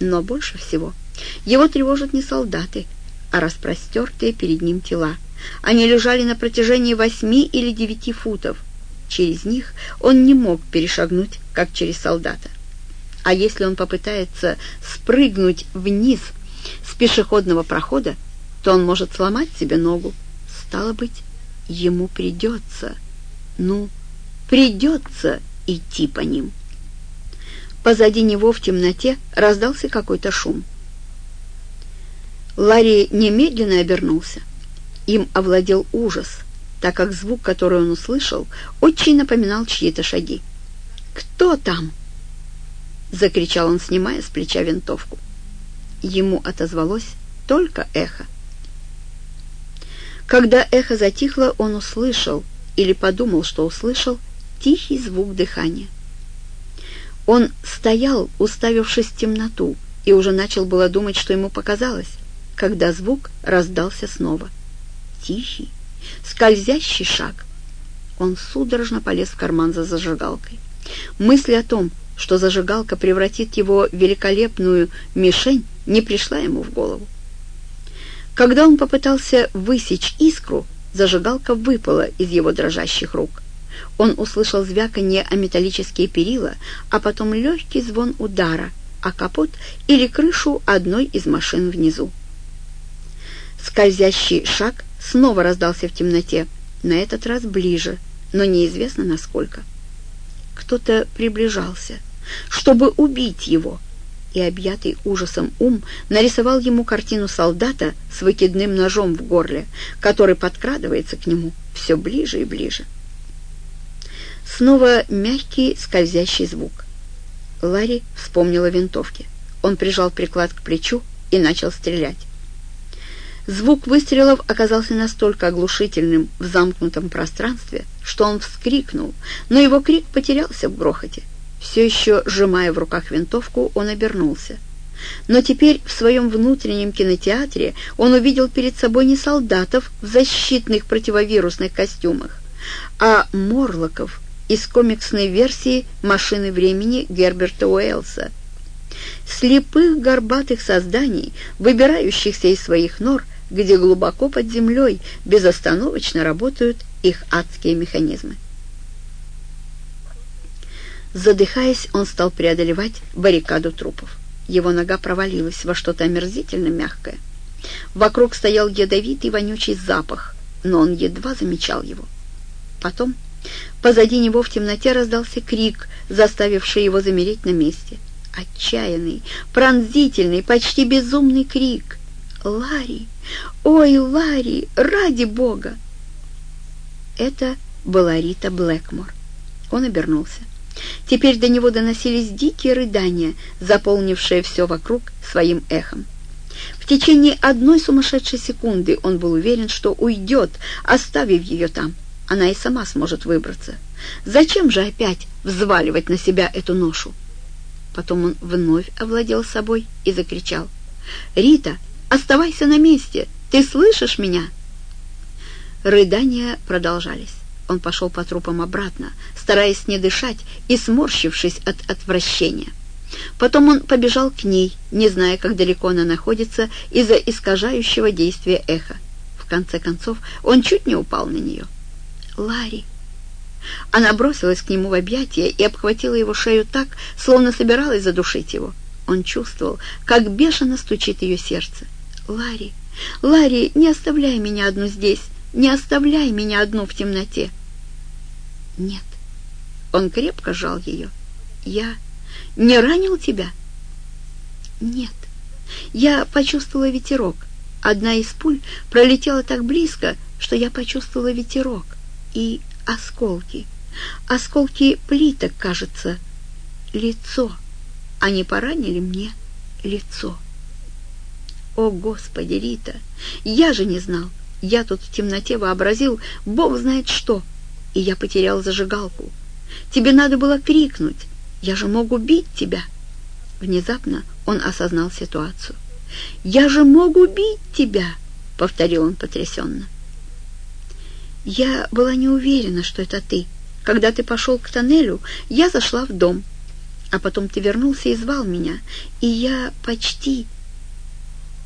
Но больше всего его тревожат не солдаты, а распростертые перед ним тела. Они лежали на протяжении восьми или девяти футов. Через них он не мог перешагнуть, как через солдата. А если он попытается спрыгнуть вниз с пешеходного прохода, то он может сломать себе ногу. Стало быть, ему придется, ну, придется идти по ним. Позади него в темноте раздался какой-то шум. Ларри немедленно обернулся. Им овладел ужас, так как звук, который он услышал, очень напоминал чьи-то шаги. «Кто там?» — закричал он, снимая с плеча винтовку. Ему отозвалось только эхо. Когда эхо затихло, он услышал, или подумал, что услышал, тихий звук дыхания. Он стоял, уставившись в темноту, и уже начал было думать, что ему показалось, когда звук раздался снова. Тихий, скользящий шаг. Он судорожно полез в карман за зажигалкой. Мысль о том, что зажигалка превратит его в великолепную мишень, не пришла ему в голову. Когда он попытался высечь искру, зажигалка выпала из его дрожащих рук. Он услышал звяканье о металлические перила, а потом легкий звон удара, о капот или крышу одной из машин внизу. Скользящий шаг снова раздался в темноте, на этот раз ближе, но неизвестно насколько. Кто-то приближался, чтобы убить его, и объятый ужасом ум нарисовал ему картину солдата с выкидным ножом в горле, который подкрадывается к нему все ближе и ближе. Снова мягкий скользящий звук. Ларри вспомнил о винтовке. Он прижал приклад к плечу и начал стрелять. Звук выстрелов оказался настолько оглушительным в замкнутом пространстве, что он вскрикнул, но его крик потерялся в грохоте. Все еще сжимая в руках винтовку, он обернулся. Но теперь в своем внутреннем кинотеатре он увидел перед собой не солдатов в защитных противовирусных костюмах, а морлоков из комиксной версии «Машины времени» Герберта Уэллса. Слепых горбатых созданий, выбирающихся из своих нор, где глубоко под землей безостановочно работают их адские механизмы. Задыхаясь, он стал преодолевать баррикаду трупов. Его нога провалилась во что-то омерзительно мягкое. Вокруг стоял ядовитый вонючий запах, но он едва замечал его. Потом позади него в темноте раздался крик, заставивший его замереть на месте. Отчаянный, пронзительный, почти безумный крик. «Ларри! Ой, Ларри! Ради Бога!» Это была Рита Блэкмор. Он обернулся. Теперь до него доносились дикие рыдания, заполнившие все вокруг своим эхом. В течение одной сумасшедшей секунды он был уверен, что уйдет, оставив ее там. Она и сама сможет выбраться. Зачем же опять взваливать на себя эту ношу? Потом он вновь овладел собой и закричал. «Рита, оставайся на месте! Ты слышишь меня?» Рыдания продолжались. Он пошел по трупам обратно, стараясь не дышать и сморщившись от отвращения. Потом он побежал к ней, не зная, как далеко она находится из-за искажающего действия эха. В конце концов, он чуть не упал на нее. «Ларри!» Она бросилась к нему в объятия и обхватила его шею так, словно собиралась задушить его. Он чувствовал, как бешено стучит ее сердце. «Ларри! Ларри, не оставляй меня одну здесь! Не оставляй меня одну в темноте!» «Нет». Он крепко сжал ее. «Я не ранил тебя?» «Нет». Я почувствовала ветерок. Одна из пуль пролетела так близко, что я почувствовала ветерок и осколки. Осколки плиток, кажется. Лицо. Они поранили мне лицо. О, Господи, Рита, я же не знал. Я тут в темноте вообразил, Бог знает что — и я потерял зажигалку. Тебе надо было крикнуть. Я же мог убить тебя. Внезапно он осознал ситуацию. «Я же мог убить тебя!» — повторил он потрясенно. «Я была не уверена, что это ты. Когда ты пошел к тоннелю, я зашла в дом. А потом ты вернулся и звал меня, и я почти